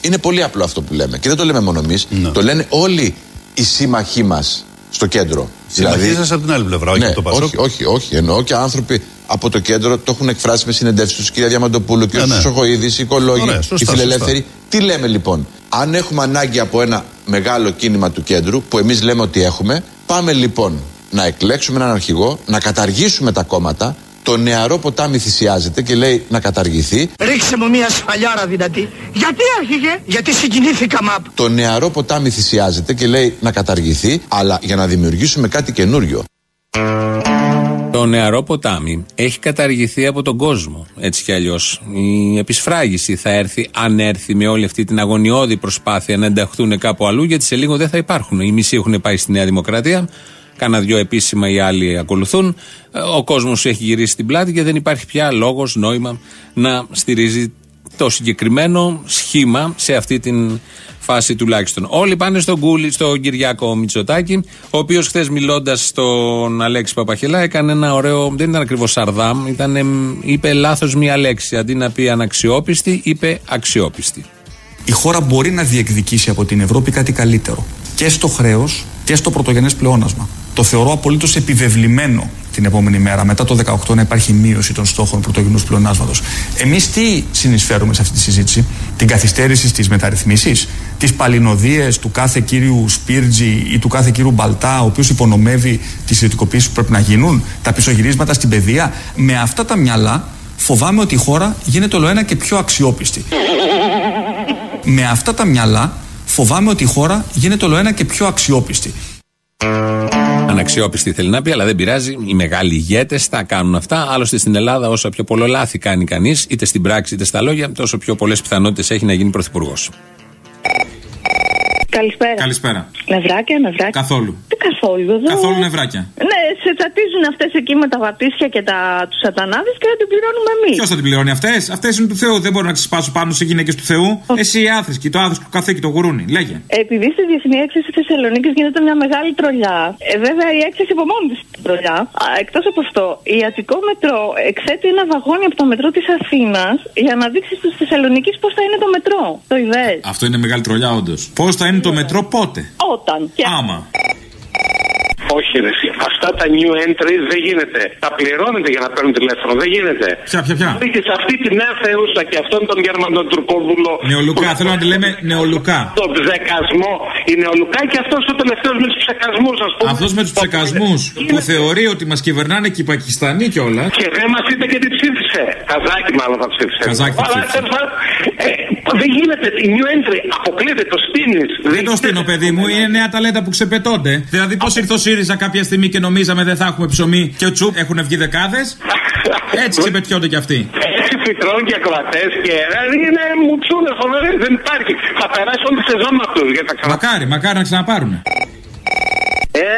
Είναι πολύ απλό αυτό που λέμε. Και δεν το λέμε μόνο εμείς. Το λένε όλοι οι σύμμαχοί μας στο κέντρο. Συμμαχοί σας από την άλλη πλευρά, όχι ναι, από το Πασόκ. Όχι, όχι, όχι. Εννοώ και άνθρωποι από το κέντρο το έχουν εκφράσει με συνεντεύξεις τους, κυρία Διαμαντοπούλου, και ο Ναι, ναι. Σοχοίδης, οι οικολόγοι, Ωραία, οι σωστά, φιλελεύθεροι. Τι λέμε λοιπόν, αν έχουμε ανάγκη από ένα μεγάλο κίνημα του κέντρου, που εμείς λέμε ότι έχουμε, πάμε λοιπόν να εκλέξουμε έναν αρχηγό, να καταργήσουμε τα κόμματα. Το νεαρό ποτάμι θυσιάζεται και λέει να καταργηθεί. Ρίξε μου μια σφαλιάρα δυνατή. Γιατί άρχιγε, γιατί συγκινήθηκα μαπ. Το νεαρό ποτάμι θυσιάζεται και λέει να καταργηθεί, αλλά για να δημιουργήσουμε κάτι καινούριο. Το νεαρό ποτάμι έχει καταργηθεί από τον κόσμο. Έτσι κι αλλιώς. Η επισφράγηση θα έρθει, αν έρθει, με όλη αυτή την αγωνιώδη προσπάθεια να ενταχθούν κάπου αλλού, γιατί σε λίγο δεν θα υπάρχουν. Οι μισοί έχουν πάει στη Νέα Δημοκρατία. Κάνα δυο επίσημα οι άλλοι ακολουθούν. Ε, Ο κόσμος έχει γυρίσει την πλάτη και δεν υπάρχει πια λόγος, νόημα να στηρίζει το συγκεκριμένο σχήμα σε αυτή την φάση τουλάχιστον. Όλοι πάνε στον Κούλι, στον Κυριάκο Μητσοτάκη, ο οποίος χθες μιλώντας στον Αλέξη Παπαχελά έκανε ένα ωραίο. Δεν ήταν ακριβώς σαρδάμ, ήταν, εμ, είπε λάθος μία λέξη. Αντί να πει αναξιόπιστη, είπε αξιόπιστη. η χώρα μπορεί να διεκδικήσει από την Ευρώπη κάτι καλύτερο. Και στο χρέος και στο πρωτογενές πλεόνασμα. Το θεωρώ απολύτως επιβεβλημένο την επόμενη μέρα, μετά το 18, να υπάρχει μείωση των στόχων πρωτογενούς πλεονάσματος. Εμείς τι συνεισφέρουμε σε αυτή τη συζήτηση, την καθυστέρηση στις μεταρρυθμίσεις, τις παλινοδίες του κάθε κύριου Σπίρτζη ή του κάθε κύριου Μπαλτά, ο οποίος υπονομεύει τις ιδιωτικοποιήσει που πρέπει να γίνουν, τα πισωγυρίσματα στην παιδεία; Με αυτά τα μυαλά φοβάμαι ότι η χώρα γίνεται όλο ένα και πιο αξιόπιστη. με αυτά τα μυαλά φοβάμαι ότι η χώρα γίνεται όλο ένα και πιο αξιόπιστη. Αναξιόπιστη θέλει να πει, αλλά δεν πειράζει. Οι μεγάλοι ηγέτες τα κάνουν αυτά. Άλλωστε στην Ελλάδα, όσο πιο πολλό λάθη κάνει κανείς, είτε στην πράξη είτε στα λόγια, τόσο πιο πολλές πιθανότητες έχει να γίνει πρωθυπουργός. Καλησπέρα. Καλησπέρα. Νευράκια, νευράκια. Καθόλου. Τι καθόλου. Εδώ... Καθόλου νευράκια. Ναι, σε τσατίζουν αυτές εκεί με τα βαπτίσια και τα... τους σατανάδες και δεν την πληρώνουμε εμείς. Ποιος θα την πληρώνει αυτές, αυτές είναι του Θεού. Δεν μπορώ να ξεσπάσω πάνω σε γυναίκες του Θεού. Εσύ η άθρησκη, το άθρησκο καθήκη, το γουρούνι. Λέγε. Επειδή στη διεθνή έκθεση Θεσσαλονίκης γίνεται μια μεγάλη τρολιά. Ε, βέβαια η έκθεση από μόνη της τρολιά. Εκτός από αυτό, η Αττικό Μετρό εξέτει ένα βαγόνι από το μετρό της Αθήνας για να δείξει στους Θεσσαλονίκης πώς θα είναι το μετρό. Το ιδέε. Αυτό είναι μεγάλη τρολιά, όντως. Πώς θα είναι το μετρό πότε; Όταν. Και... Άμα. Όχι, ρε. εσύ. Αυτά τα new entries δεν γίνεται. Τα πληρώνετε για να παίρνουν τηλέφωνο. Δεν γίνεται. Ποια, ποια, ποια; Και σε αυτή τη νέα θεούσα και αυτόν τον Γερμανό Τουρκόβουλο. Νεολουκά, θέλω να τη λέμε νεολουκά. Τον ψεκασμό. Η νεολουκά και αυτός ο τελευταίος με τους ψεκασμούς, ας πούμε. Αυτός με τους ψεκασμούς που θεωρεί ότι μας κυβερνάνε και οι Πακιστανοί κιόλας. Και δεν μας είπε και τι ψήφισε. Καζάκι μάλλον θα ψήφισε. Καζάκι θα Αλλά, ψήφισε. τέλος πάντων, ε, δεν γίνεται. Η new entry αποκλείεται. Το στείνει. Δεν το στείνω, παιδί μου, είναι νέα ταλέντα που ξεπετώνται. Δηλαδή, πώς ήρθε ο ΣΥΡΙΖΑ κάποια στιγμή και νομίζαμε δεν θα έχουμε ψωμί και ο τσουπ έχουν βγει δεκάδες; Έτσι ξεπετιώνται κι αυτοί. Έτσι φυτρών και ακροατές και δηλαδή είναι μουτσούνες φοβερές. Δεν υπάρχει. Θα περάσει όλη τη σεζόν με αυτούς. Γιατί θα ξανα... Μακάρι, μακάρι να ξαναπάρουν.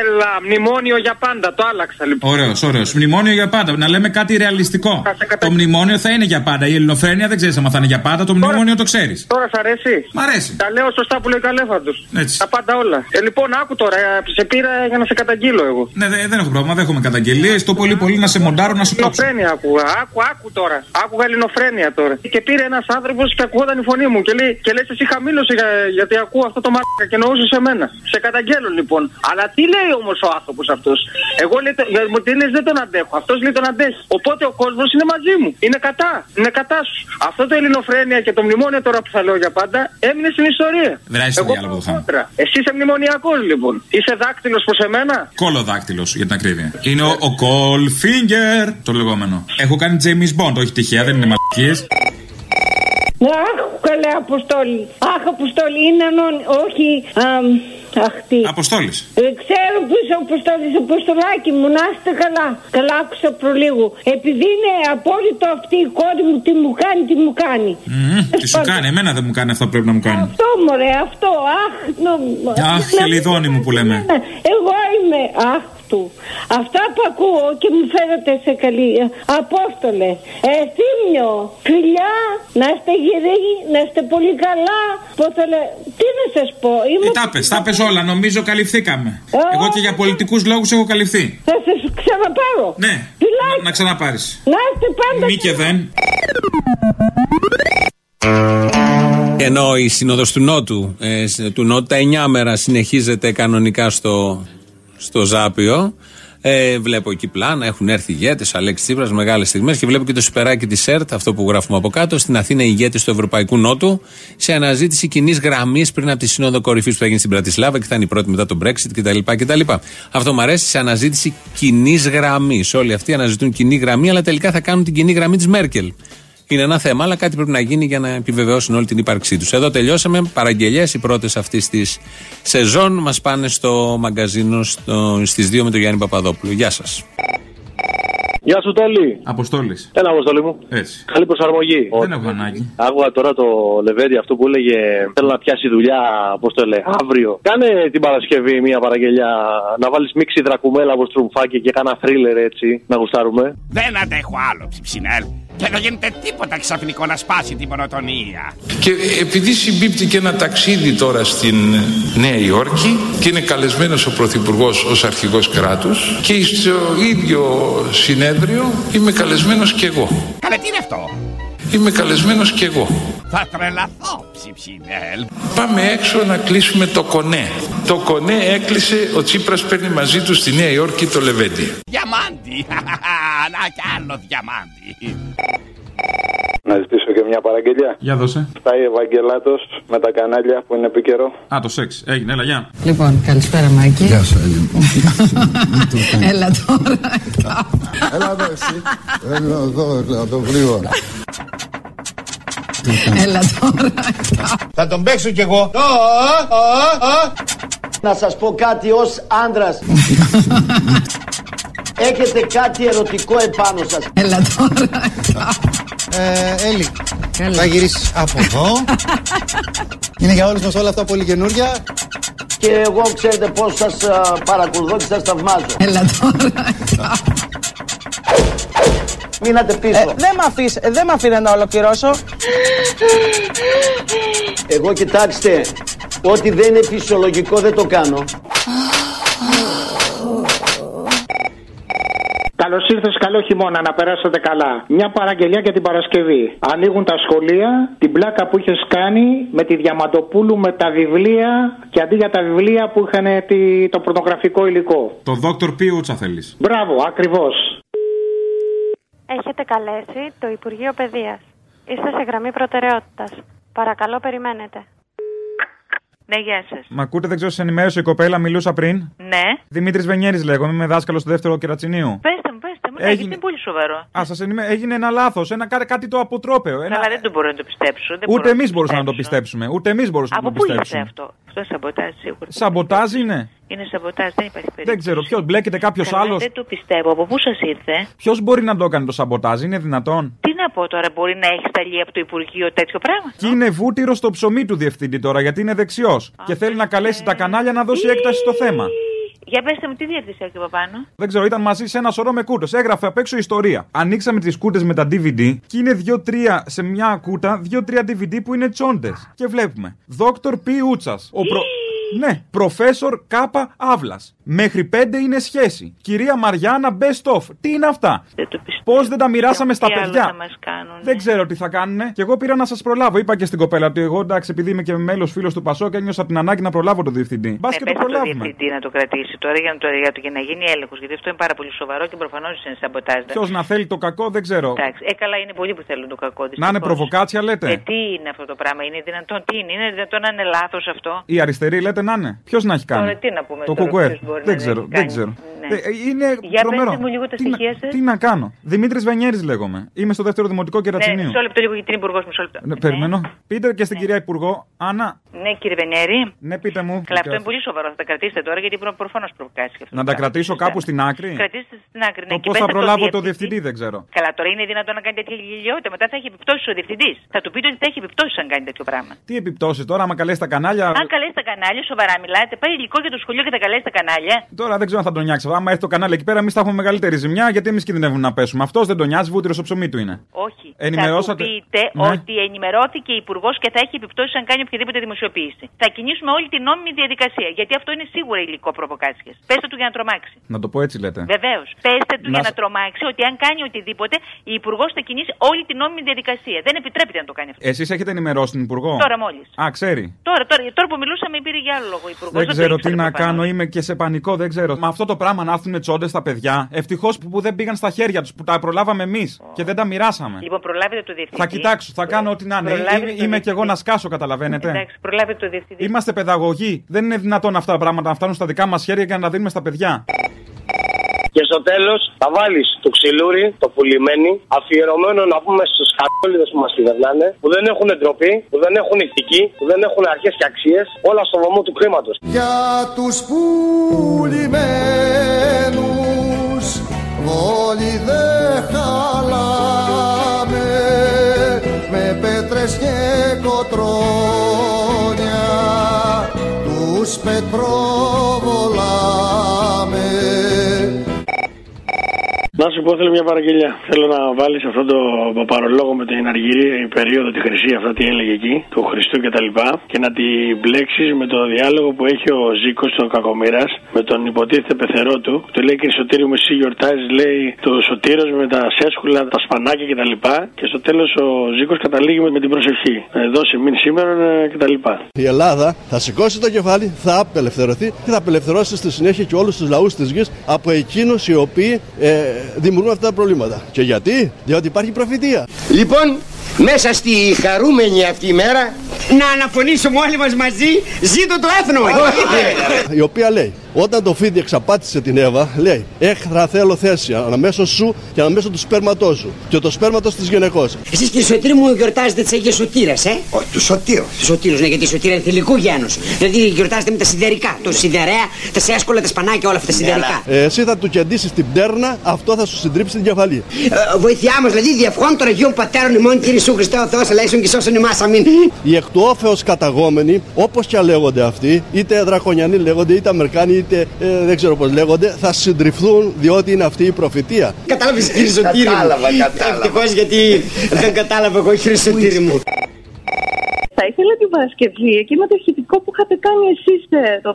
Έλα, μνημόνιο για πάντα. Το άλλαξα λοιπόν. Ωραίος, ωραίος. Μνημόνιο για πάντα. Να λέμε κάτι ρεαλιστικό. Το μνημόνιο θα είναι για πάντα. Η ελληνοφρένεια δεν ξέρεις αν θα είναι για πάντα. Το μνημόνιο το ξέρεις. Τώρα σ' αρέσει; Μ' αρέσει. Τα λέω σωστά που λέει ο Καλέφαντος. Έτσι. Τα πάντα όλα. Ε, λοιπόν, άκου τώρα. ε, Σε πήρα για να σε καταγγείλω εγώ. Ναι, δε- δεν έχω πρόβλημα. Δεν έχουμε καταγγελίες. Το πολύ πολύ να σε μοντάρω να σου κόψω. Ελληνοφρένεια άκουγα. Άκου, άκου τώρα. Άκουγα ελληνοφρένεια τώρα. Και πήρε ένας άνθρωπος και ακούγονταν η φωνή μου. Και λέει, και λες εσύ χαμήλωσε για, γιατί ακούω αυτό το μαλάκα και εννοούσες σε μένα. Σε καταγγέλω λοιπόν. Αλλά τι λέει όμως ο άνθρωπος αυτός. Εγώ λέει, το- για- μου τι λες δεν τον αντέχω. Αυτός λέει τον αντέχει. Οπότε ο κόσμος είναι μαζί μου. Είναι κατά. Είναι κατά σου. Αυτό το ελληνοφρένεια και το μνημόνιο τώρα που θα λέω για πάντα έμεινε στην ιστορία. Δεν άρχισε το Εγώ διάλογο το θέμα. κόντρα. Εσύ είσαι μνημονιακός λοιπόν. Είσαι δάκτυλος προς εμένα. Κολοδάκτυλο για την ακρίβεια. Είναι ο, ο Goldfinger, το λεγόμενο. Έχω κάνει James Bond, όχι τυχαία, δεν είναι μαλακίες. Αχ, καλέ Αποστόλη. Αχ, Αποστόλη, είναι ανών... Όχι, αμ, αχ, τι. Αποστόλης. Ε, ξέρω που είσαι ο Αποστόλης, Αποστολάκι μου, να είστε καλά. Καλά άκουσα προλίγου. Επειδή είναι απόλυτο αυτή η κόρη μου, τι μου κάνει, τι μου κάνει. Τι σου κάνει, εμένα δεν μου κάνει αυτό που πρέπει να μου κάνει. Αυτό μωρέ, αυτό, αχ. νο- Αχ, να- χελιδόνι μου που λέμε. Ναι, Εγώ είμαι, αχ του. Αυτά που ακούω και μου φέρετε σε καλή. ε, Απόστολε, ε, θύμιο, φιλιά, να είστε γυροί, να είστε πολύ καλά. Πώς το λέ- Τι να σας πω, είμαι... Ε, τα πες, τα πες όλα, νομίζω καλυφθήκαμε. Ε, Εγώ και για πολιτικούς λόγους έχω καλυφθεί. Θα σας ξαναπάρω. Ναι, Φιλάκι, να ξαναπάρεις. να είστε πάντα... Μη και δεν. Ενώ η Σύνοδος του Νότου, ε, σ- του Νότου, τα 9 μέρα συνεχίζεται κανονικά στο, στο Ζάπιο. Ε, βλέπω εκεί πλάνα, έχουν έρθει ηγέτες, Αλέξης Τσίπρας, μεγάλες στιγμές και βλέπω και το σουπεράκι της ΣΕΡΤ, αυτό που γράφουμε από κάτω, στην Αθήνα ηγέτη του Ευρωπαϊκού Νότου, σε αναζήτηση κοινής γραμμής πριν από τη Σύνοδο Κορυφής που θα γίνει στην Πρατισλάβα και θα είναι η πρώτη μετά τον Brexit κτλ. κτλ. Αυτό μου αρέσει, σε αναζήτηση κοινής γραμμής. Όλοι αυτοί αναζητούν κοινή γραμμή, αλλά τελικά θα κάνουν την κοινή γραμμή της Μέρκελ. Είναι ένα θέμα, αλλά κάτι πρέπει να γίνει για να επιβεβαιώσουν όλη την ύπαρξή τους. Εδώ τελειώσαμε. Παραγγελίε, οι πρώτες αυτής της σεζόν μας πάνε στο μαγκαζίνο στις 2 με τον Γιάννη Παπαδόπουλο. Γεια σας. Γεια σου, Τέλη. Αποστόλης. Έλα, Αποστόλη μου. Έτσι. Καλή προσαρμογή. Δεν έχω ανάγκη. Άκουγα τώρα το Λεβέντι αυτό που έλεγε Θέλω να πιάσει δουλειά, πώς το λέει, αύριο. Κάνε την Παρασκευή μια παραγγελιά να βάλεις μίξη δρακουμέλα από στρουμφάκι και κάνα θρίλερ έτσι να γουστάρουμε. Δεν αντέχω άλλο, ψιψινέλ. Και δεν γίνεται τίποτα ξαφνικό να σπάσει την μονοτονία. Και επειδή συμπίπτει και ένα ταξίδι τώρα στην Νέα Υόρκη και είναι καλεσμένος ο Πρωθυπουργός ως αρχηγός κράτους και στο ίδιο συνέδριο είμαι καλεσμένος και εγώ. Καλέ, τι είναι αυτό; Είμαι καλεσμένος και εγώ. Θα τρελαθώ, ψιψινέλ. Πάμε έξω να κλείσουμε το κονέ. Το κονέ έκλεισε, ο Τσίπρας παίρνει μαζί του στη Νέα Υόρκη το Λεβέντι. Διαμάντι. Να κι άλλο διαμάντι. Να ζητήσω και μια παραγγελιά. Για δώσε. Φτάει Ευαγγελάτος με τα κανάλια που είναι επίκαιρο. Α, το σεξ. Έγινε, έλα, γεια. Λοιπόν, καλησπέρα Μάκη. Γεια σου, Έλα τώρα. Έλα εδώ εσύ. Έλα εδώ, έλα εδώ γρήγορα. Έλα τώρα. Θα τον παίξω κι εγώ. Να σας πω κάτι ως άντρας. Έχετε κάτι ερωτικό επάνω σας. Έλα τώρα. Ε, Έλλη, θα γυρίσεις από εδώ. Είναι για όλους μας όλα αυτά πολύ καινούρια. Και εγώ ξέρετε πώς σας α, παρακολουθώ και σας θαυμάζω. Έλα τώρα. Μείνατε πίσω. Δεν με αφήσεις, δεν με αφήνει να ολοκληρώσω. Εγώ κοιτάξτε, ό,τι δεν είναι φυσιολογικό δεν το κάνω. Καλώς ήρθες, καλό χειμώνα, να περάσετε καλά. Μια παραγγελιά για την Παρασκευή. Ανοίγουν τα σχολεία, την πλάκα που είχες κάνει με τη Διαμαντοπούλου με τα βιβλία και αντί για τα βιβλία που είχαν τη- το πορνογραφικό υλικό. Το Dr. Πιούτσα θέλεις. Μπράβο, ακριβώς. Έχετε καλέσει το Υπουργείο Παιδείας. Είστε σε γραμμή προτεραιότητας. Παρακαλώ περιμένετε. Ναι, γεια σας. Μα ακούτε, δεν ξέρω, σε ενημέρωσε η κοπέλα, μιλούσα πριν. Ναι. Δημήτρης Βενιέρης λέγομαι, είμαι δάσκαλος στο δεύτερο κερατσινίου. Πέστε μου, πέστε μου. Ναι, Έγινε- γιατί είναι πολύ σοβαρό. Α, σας ενημέ... έγινε ένα λάθος, ένα, κάτι, κάτι το αποτρόπαιο. Ένα... Αλλά δεν το μπορώ να το πιστέψω. Δεν μπορώ Ούτε να εμείς το μπορούσαμε να το πιστέψω. πιστέψουμε. Ούτε εμείς μπορούσαμε Από να το πού ήρθε πιστέψουμε. αυτό; Αυτό είναι σαμποτάζ σίγουρα. Σαμποτάζ είναι. Είναι σαμποτάζ, δεν υπάρχει περίπτωση. Δεν ξέρω, ποιος μπλέκεται κάποιος Καλά, άλλος. Δεν το πιστεύω. Από πού σας ήρθε; Ποιος μπορεί να το έκανε το σαμποτάζ, είναι δυνατόν; Τι να πω τώρα, μπορεί να έχει σταλεί από το Υπουργείο τέτοιο πράγμα; Και είναι βούτυρο στο ψωμί του διευθυντή τώρα, γιατί είναι δεξιός. Και θέλει να καλέσει τα κανάλια να δώσει έκταση στο θέμα. Για πέστε μου, τι διεύθυνση έχει από πάνω. Δεν ξέρω, ήταν μαζί σε ένα σωρό με κούτε. Έγραφε απ' έξω ιστορία. Ανοίξαμε τις κούτε με τα DVD και είναι δύο-τρία σε μια κούτα, δύο-τρία DVD που είναι τσόντες. Και βλέπουμε. Δόκτωρ Π. Ούτσας. Ο προ... Ναι, προφέσορ Κάπα Αύλα. Μέχρι πέντε είναι σχέση. Κυρία Μαριάννα Best of. Τι είναι αυτά; Πώς δεν τα μοιράσαμε στα Τι άλλο παιδιά; θα μας κάνουν. Δεν ξέρω τι θα κάνουνε. Και εγώ πήρα να σας προλάβω. Είπα και στην κοπέλα ότι εγώ εντάξει, επειδή είμαι και μέλος φίλος του Πασό και ένιωσα την ανάγκη να προλάβω τον διευθυντή. Μπας Ναι, και το πες στο προλάβουμε. διευθυντή να το κρατήσει τώρα για να, το, για, το, για να γίνει έλεγχος. Γιατί αυτό είναι πάρα πολύ σοβαρό και προφανώς είναι σαμποτάζ. Ποιος να θέλει το κακό δεν ξέρω. Εντάξει, ε, καλά είναι πολλοί που θέλουν το κακό. Να είναι δυστυχώς. προβοκάτσια λέτε. Ε, τι είναι αυτό το πράγμα, είναι δυνατόν, τι είναι, είναι δυνατόν να είναι λάθος αυτό; Η αριστερή λέτε να είναι. Ποιος να έχει κάνει; Τώρα τι να πούμε το τώρα, κουκουέ. ποιος μπορεί Δεν να ξέρω, έχει δεν κάνει. ξέρω. Ναι. Ε, ε, είναι Για τρομερό. πέστε μου λίγο τα τι, να- στοιχεία σας. τι να κάνω. Δημήτρης Βενιέρης λέγομαι. Είμαι στο δεύτερο δημοτικό Ναι, κερατσινίου. μισό λεπτό λίγο γιατί είναι υπουργός, μισό λεπτό. Ναι, περιμένω. Πείτε και στην κυρία Υπουργό, Άννα. Ναι, κύριε Βενιέρη. Ναι, πείτε μου. Καλά, αυτό είναι πολύ σοβαρό. Θα τα κρατήσετε τώρα γιατί προφανώς προβοκάσεις. και αυτό Να το τα πράγμα. κρατήσω κάπου στην άκρη; Κρατήστε στην άκρη. Ναι, Το και πώς πέστε θα στο προλάβω το διευθυντή. διευθυντή δεν ξέρω. Καλά, τώρα είναι δυνατόν να κάνει τέτοια γελιότητα. Μετά θα έχει επιπτώσεις ο διευθυντής. Θα του πείτε ότι θα έχει επιπτώσεις αν κάνει τέτοιο πράγμα. Τι επιπτώσεις τώρα, άμα καλέσει τα κανάλια; Αν καλέσει τα κανάλια, σοβαρά μιλάτε, πάει υλικό για το σχολείο και τα καλέσει τα κανάλια. Τώρα δεν ξέρω αν θα τον νιάξεις. Άμα έρθει το κανάλι εκεί πέρα, εμείς θα έχουμε μεγαλύτερη ζημιά γιατί εμείς κινδυνεύουμε να πέσουμε. Αυτός δεν τον νοιάζει, βούτυρος στο ψωμί του είναι. Όχι. Ενημερώσατε. Θα του πείτε Ναι. ότι ενημερώθηκε υπουργός και θα έχει επιπτώσεις αν κάνει οποιαδήποτε δημοσιοποίηση. Θα κινήσουμε όλη την νόμιμη διαδικασία. Γιατί αυτό είναι σίγουρα υλικό προβοκάτσια. Πέστε του για να τρομάξει. Να το πω έτσι λέτε. Βεβαίως. Πέστε του Να για σ- να τρομάξει ότι αν κάνει οτιδήποτε, η υπουργός θα κινήσει όλη την νόμιμη διαδικασία. Δεν επιτρέπεται να το κάνει αυτό. Εσείς έχετε ενημερώσει την Υπουργό; Τώρα μόλις. Α, ξέρει. Τώρα, τώρα, τώρα που μιλούσαμε πήρε για άλλο λόγο η υπουργός. Δεν ξέρω τι να κάνω, είμαι και σε πανικό, δεν ξέρω. Με αυτό το πράγμα να έρθουν τσόντες στα παιδιά. Ευτυχώς που, που δεν πήγαν στα χέρια τους, που τα προλάβαμε εμείς και δεν τα μοιράσαμε. Λοιπόν, προλάβετε το διευθυντή. Θα κοιτάξω, θα κάνω ό,τι να είναι. Προλάβετε Είμαι, το είμαι και εγώ να σκάσω, καταλαβαίνετε. Εντάξει, προλάβετε το διευθυντή. Είμαστε παιδαγωγοί. Δεν είναι δυνατόν αυτά τα πράγματα να φτάνουν στα δικά μας χέρια και να τα δίνουμε στα παιδιά. Και στο τέλος θα βάλεις το ξυλούρι, το πουλημένη, αφιερωμένο να πούμε στους χαρτόλιδε που μας κυβερνάνε, που δεν έχουν ντροπή, που δεν έχουν ηθική, που δεν έχουν αρχές και αξίες, όλα στο βωμό του χρήματο. Για τους πουλημένους όλοι δεν χαλάμε με πέτρες και κοτρόνια τους πετροβολάμε Να σου πω, θέλω μια παραγγελιά. Θέλω να βάλεις αυτό το παρολόγο με την Αργυρία, η περίοδο τη χρυσή, αυτά τι έλεγε εκεί, του Χριστού κτλ. Και, τα λοιπά, και να την μπλέξεις με το διάλογο που έχει ο Ζήκος, τον Κακομήρα, με τον υποτίθεται πεθερό του. που Του λέει και Σωτήριο μου, εσύ γιορτάζεις, λέει το Σωτήρος με τα σέσκουλα, τα σπανάκια κτλ. Και, τα λοιπά. και στο τέλος ο Ζήκος καταλήγει με, με την προσευχή. Ε, δώσε μην σήμερα ε, κτλ. Η Ελλάδα θα σηκώσει το κεφάλι, θα απελευθερωθεί και θα απελευθερώσει στη συνέχεια και όλους τους λαούς της γης από εκείνους οι οποίοι ε, δημιουργούν αυτά τα προβλήματα. Και γιατί; Διότι υπάρχει προφητεία. Λοιπόν, Μέσα στη χαρούμενη αυτή ημέρα να αναφωνήσουμε όλοι μας μαζί Ζήτω το έθνο η οποία λέει όταν το φίδι εξαπάτησε την Εύα, λέει Έχθρα θέλω θέση αναμέσω σου και αναμέσω του σπέρματός σου και το σπέρματος της γυναικός. Εσείς κύριε Σωτήρη μου γιορτάζετε τις Αγίες Σωτήρες ε; Όχι, τους Σωτήρους. Τους Σωτήρους ναι γιατί η Σωτήρα είναι θηλυκού γένους Δηλαδή γιορτάζετε με τα σιδερικά Το σιδερέα, τα σέσκολα, τα σπανάκια όλα αυτά τα σιδερικά Ε, εσύ θα του κεντήσεις την πτέρνα, αυτό θα σου συντρίψει την κεφαλή. Ε, Βοηθειά μας δηλαδή διαφχών των Αγίων Πατέρων ημών Κύριε Σου Χριστέ ο Θεός ελέησον και σώσον ημάς αμήν Οι εκ του όφεως καταγόμενοι, όπως και αν λέγονται αυτοί, είτε δρακονιανοί λέγονται, είτε Αμερικάνοι, είτε ε, δεν ξέρω πώς λέγονται, θα συντριφθούν διότι είναι αυτή η προφητεία. Κατάλαβες κύριε Σωτήρη μου Κατάλαβα, κατάλαβα. Ευτυχώς γιατί δεν κατάλαβα εγώ κύριε Σωτήρη μου Θα ήθελα την Παρασκευή εκεί με το ηχητικό που είχατε κάνει εσείς το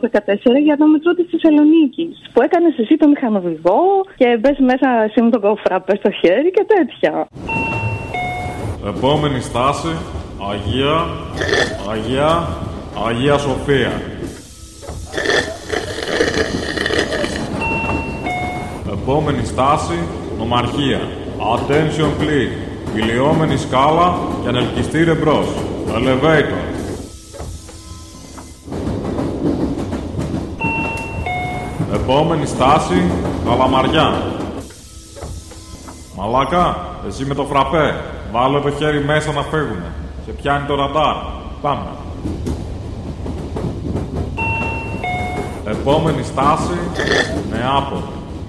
2014 για το μετρό της Θεσσαλονίκης. Που έκανες εσύ το μηχανοδηγό και μπες μέσα εσύ με τον κοφραπέ στο χέρι και τέτοια. Επόμενη στάση, Αγία, Αγία, Αγία Σοφία. Επόμενη στάση, Νομαρχία. Attention please. Κυλιόμενη σκάλα και ανελκυστήρε μπρος. Elevator. Επόμενη στάση, Καλαμαριά. Μαλάκα, εσύ με το φραπέ. Βάλε το χέρι μέσα να φύγουμε. Σε πιάνει το ραντάρ. Πάμε. Επόμενη στάση, Νεάπολη.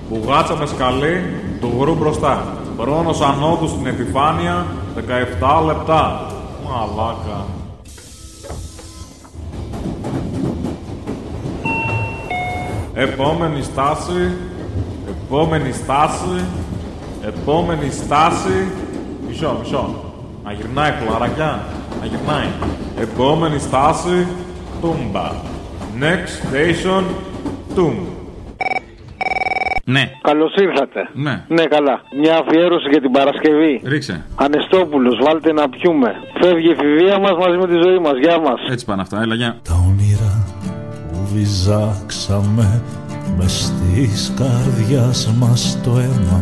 Μπουγάτσα με σκαλί, του γρου μπροστά. Χρόνος ανώδου στην επιφάνεια, 17 λεπτά. Μαλάκα. Επόμενη στάση, επόμενη στάση, επόμενη στάση. Μισό, μισό. Να γυρνάει πλαρακιά, να γυρνάει. Επόμενη στάση, Τούμπα. Next station, Τούμπ. Ναι. Καλώς ήρθατε. Ναι. Ναι, καλά. Μια αφιέρωση για την Παρασκευή. Ρίξε. Ανεστόπουλος, βάλτε να πιούμε. Φεύγει η εφηβεία μας μαζί με τη ζωή μας. Γεια μας. Έτσι πάνε αυτά, έλα γεια. Τα όνειρα που βυζάξαμε μες στις καρδιάς μας το αίμα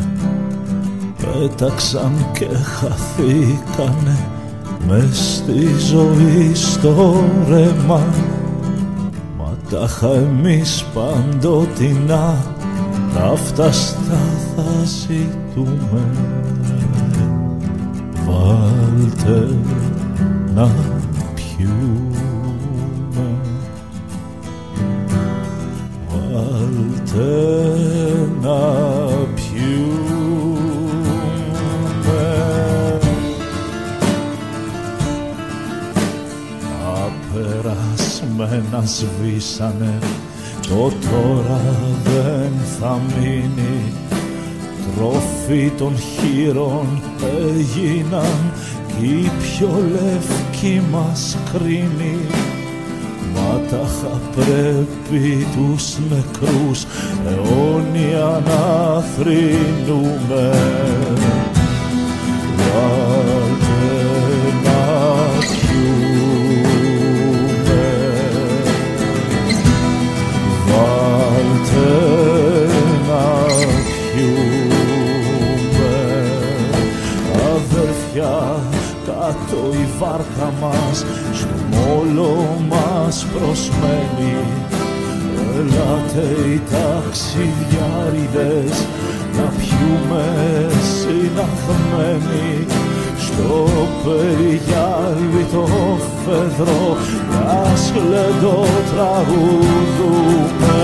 πέταξαν και χαθήκανε μες στη ζωή στο ρέμα. Μα τάχα εμείς παντοτινά τα στα θα ζητούμε. Βάλτε να πιούμε. Βάλτε να περασμένα σβήσανε Το τώρα δεν θα μείνει Τροφή των χείρων έγιναν Κι οι πιο λευκοί μας κρίνει Μα τάχα πρέπει τους νεκρούς αιώνια να θρυνούμε. Βάρκα μας στο μόλο μας προσμένει. Ελάτε οι ταξιδιάριδες να πιούμε συναχμένοι στο περιγιάλι το φεδρό να σκλεντό τραγουδούμε